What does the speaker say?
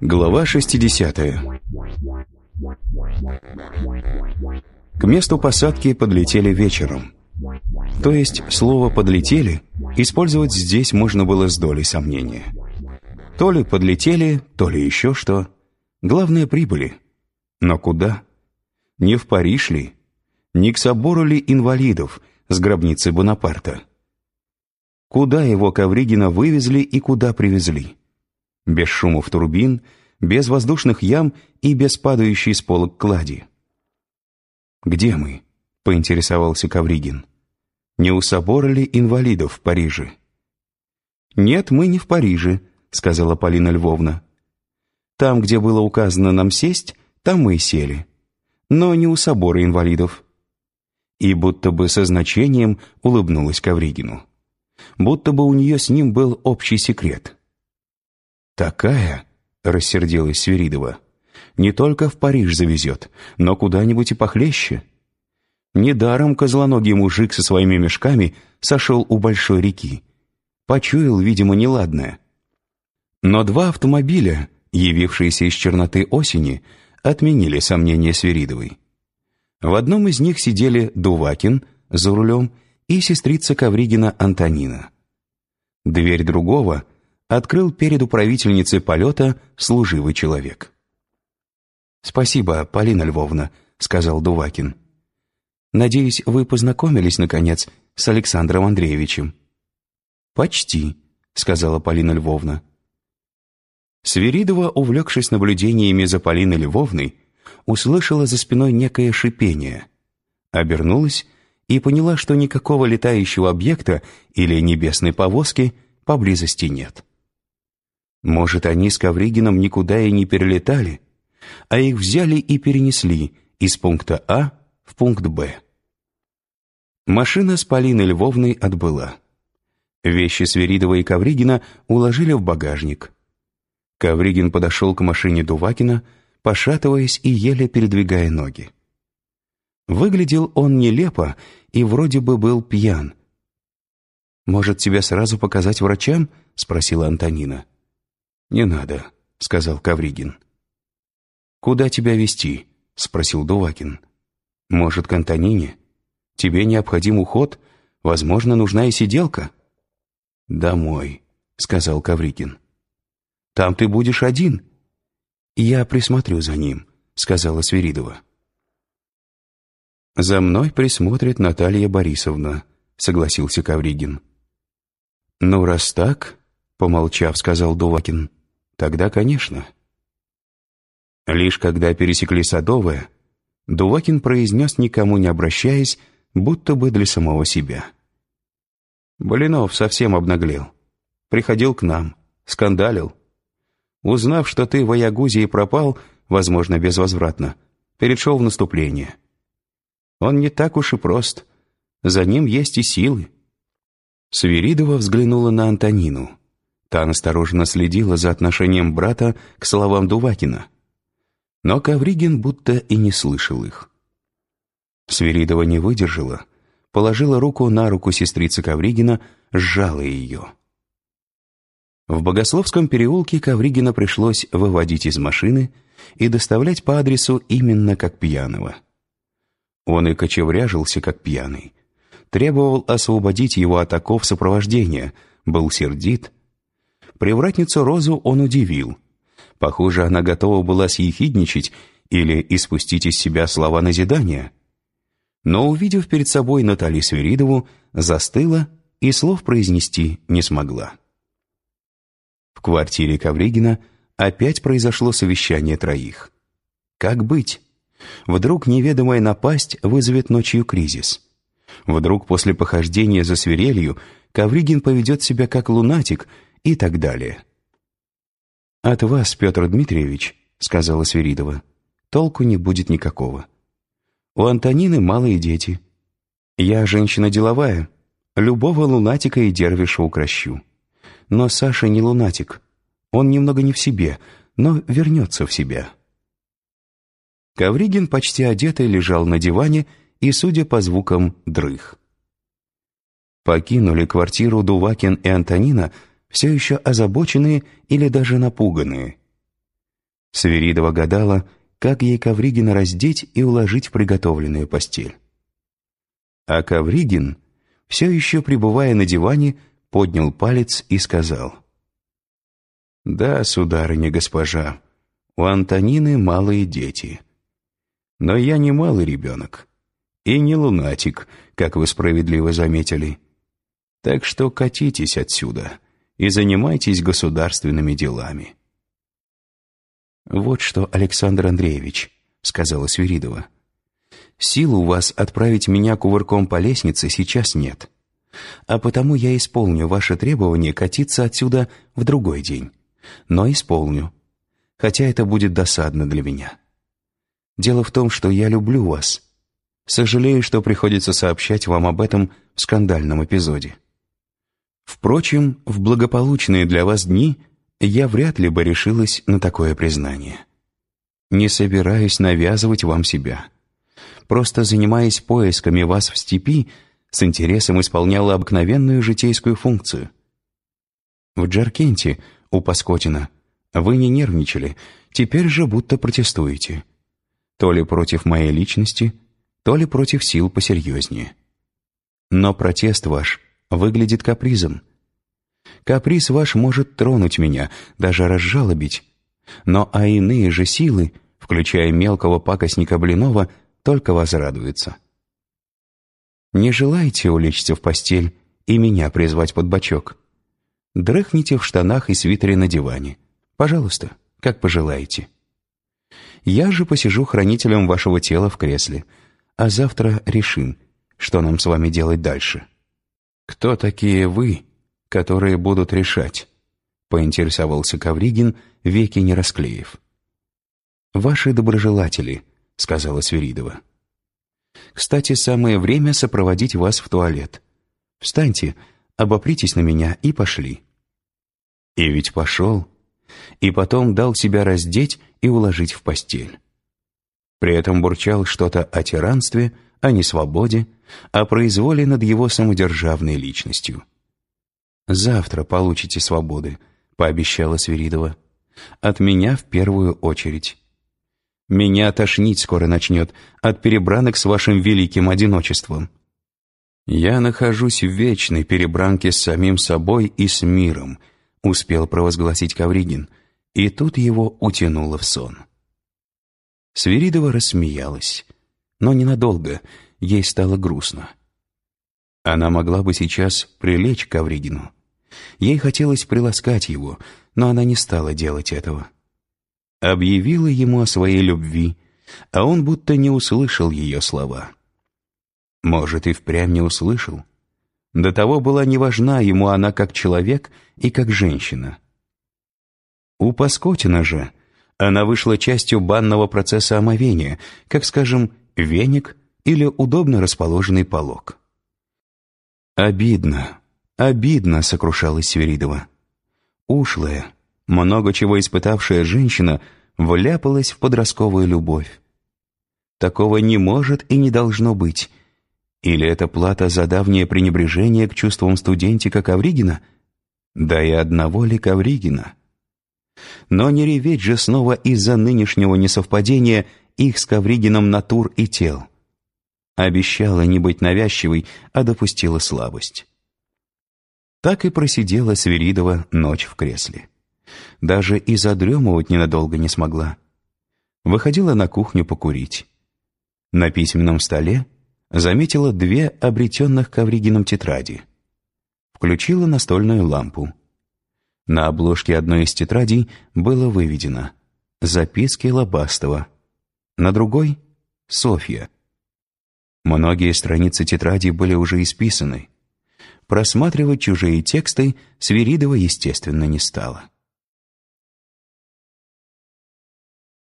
Глава 60 К месту посадки подлетели вечером. То есть слово «подлетели» использовать здесь можно было с долей сомнения. То ли подлетели, то ли еще что. Главное, прибыли. Но куда? Не в Париж ли? Не к собору ли инвалидов с гробницы Бонапарта? Куда его Ковригина вывезли и куда привезли? Без шумов турбин, без воздушных ям и без падающей с полок клади. «Где мы?» — поинтересовался Ковригин. «Не у собора ли инвалидов в Париже?» «Нет, мы не в Париже», — сказала Полина Львовна. «Там, где было указано нам сесть, там мы и сели. Но не у собора инвалидов». И будто бы со значением улыбнулась Ковригину будто бы у нее с ним был общий секрет. «Такая?» — рассердилась Свиридова. «Не только в Париж завезет, но куда-нибудь и похлеще». Недаром козлоногий мужик со своими мешками сошел у большой реки. Почуял, видимо, неладное. Но два автомобиля, явившиеся из черноты осени, отменили сомнения Свиридовой. В одном из них сидели Дувакин за рулем и сестрица Ковригина Антонина. Дверь другого открыл перед управительницей полета служивый человек. «Спасибо, Полина Львовна», — сказал Дувакин. «Надеюсь, вы познакомились, наконец, с Александром Андреевичем». «Почти», — сказала Полина Львовна. Свиридова, увлекшись наблюдениями за Полиной Львовной, услышала за спиной некое шипение. Обернулась и поняла, что никакого летающего объекта или небесной повозки поблизости нет. Может, они с Ковригином никуда и не перелетали, а их взяли и перенесли из пункта А в пункт Б. Машина с Полиной Львовной отбыла. Вещи Сверидова и Ковригина уложили в багажник. Ковригин подошел к машине Дувакина, пошатываясь и еле передвигая ноги. Выглядел он нелепо и вроде бы был пьян. «Может, тебя сразу показать врачам?» — спросила Антонина. «Не надо», — сказал Кавригин. «Куда тебя вести? спросил Дувакин. «Может, к Антонине? Тебе необходим уход? Возможно, нужна и сиделка?» «Домой», — сказал Кавригин. «Там ты будешь один?» «Я присмотрю за ним», — сказала Свиридова. «За мной присмотрит Наталья Борисовна», — согласился Кавригин. «Ну, раз так», — помолчав, сказал Дувакин, — «тогда, конечно». Лишь когда пересекли Садовое, Дувакин произнес, никому не обращаясь, будто бы для самого себя. «Блинов совсем обнаглел. Приходил к нам, скандалил. Узнав, что ты в Аягузе и пропал, возможно, безвозвратно, перешел в наступление». Он не так уж и прост. За ним есть и силы. Свиридова взглянула на Антонину. Та осторожно следила за отношением брата к словам Дувакина. Но Ковригин будто и не слышал их. Свиридова не выдержала, положила руку на руку сестрицы Ковригина, сжала ее. В Богословском переулке Ковригина пришлось выводить из машины и доставлять по адресу именно как пьяного – он и кочевряжился, как пьяный. Требовал освободить его от оков сопровождения, был сердит. Привратницу Розу он удивил. Похоже, она готова была съехидничать или испустить из себя слова назидания. Но, увидев перед собой Натали Свиридову, застыла и слов произнести не смогла. В квартире Ковригина опять произошло совещание троих. Как быть? Вдруг неведомая напасть вызовет ночью кризис. Вдруг после похождения за свирелью Ковригин поведет себя как лунатик и так далее. «От вас, Петр Дмитриевич, — сказала Свиридова, — толку не будет никакого. У Антонины малые дети. Я женщина деловая, любого лунатика и дервиша укращу. Но Саша не лунатик, он немного не в себе, но вернется в себя». Ковригин, почти одетый, лежал на диване и, судя по звукам, дрых. Покинули квартиру Дувакин и Антонина, все еще озабоченные или даже напуганные. Сверидова гадала, как ей Ковригина раздеть и уложить в приготовленную постель. А Ковригин, все еще пребывая на диване, поднял палец и сказал. «Да, сударыня госпожа, у Антонины малые дети. Но я не малый ребенок и не лунатик, как вы справедливо заметили. Так что катитесь отсюда и занимайтесь государственными делами». «Вот что, Александр Андреевич», — сказала Свиридова. «Сил у вас отправить меня кувырком по лестнице сейчас нет. А потому я исполню ваше требование катиться отсюда в другой день. Но исполню. Хотя это будет досадно для меня. Дело в том, что я люблю вас. Сожалею, что приходится сообщать вам об этом в скандальном эпизоде. Впрочем, в благополучные для вас дни я вряд ли бы решилась на такое признание. Не собираюсь навязывать вам себя. Просто занимаясь поисками вас в степи, с интересом исполняла обыкновенную житейскую функцию. В Джаркенте, у Паскотина, вы не нервничали, теперь же будто протестуете. То ли против моей личности, то ли против сил посерьезнее. Но протест ваш выглядит капризом, Каприз ваш может тронуть меня, даже разжалобить. Но а иные же силы, включая мелкого пакостника Блинова, только возрадуются. Не желаете улечься в постель и меня призвать под бочок? Дрыхните в штанах и свитере на диване. Пожалуйста, как пожелаете. Я же посижу хранителем вашего тела в кресле, а завтра решим, что нам с вами делать дальше. Кто такие вы, которые будут решать?» — поинтересовался Ковригин, веки не расклеив. «Ваши доброжелатели», — сказала Свиридова. «Кстати, самое время сопроводить вас в туалет. Встаньте, обопритесь на меня и пошли». И ведь пошел, и потом дал себя раздеть и уложить в постель. При этом бурчал что-то о тиранстве, о несвободе, о произволе над его самодержавной личностью. «Завтра получите свободы», — пообещала Свиридова. «От меня в первую очередь. Меня тошнить скоро начнет от перебранок с вашим великим одиночеством. Я нахожусь в вечной перебранке с самим собой и с миром», — успел провозгласить Кавригин, и тут его утянуло в сон. Свиридова рассмеялась, но ненадолго, ей стало грустно. Она могла бы сейчас прилечь к Кавригину, Ей хотелось приласкать его, но она не стала делать этого. Объявила ему о своей любви, а он будто не услышал ее слова. Может, и впрямь не услышал. До того была не важна ему она как человек и как женщина. У Паскотина же она вышла частью банного процесса омовения, как, скажем, веник или удобно расположенный полог. Обидно, Обидно, сокрушалась Сверидова. Ушлая, много чего испытавшая женщина вляпалась в подростковую любовь. Такого не может и не должно быть. Или это плата за давнее пренебрежение к чувствам студентика Ковригина? Да и одного ли Ковригина? Но не реветь же снова из-за нынешнего несовпадения их с Ковригином натур и тел. Обещала не быть навязчивой, а допустила слабость. Так и просидела Свиридова ночь в кресле. Даже и задремывать ненадолго не смогла. Выходила на кухню покурить. На письменном столе заметила две обретенных Ковригином тетради. Включила настольную лампу. На обложке одной из тетрадей было выведено «Записки Лобастова», на другой — «Софья». Многие страницы тетради были уже исписаны. Просматривать чужие тексты Свиридова, естественно, не стала.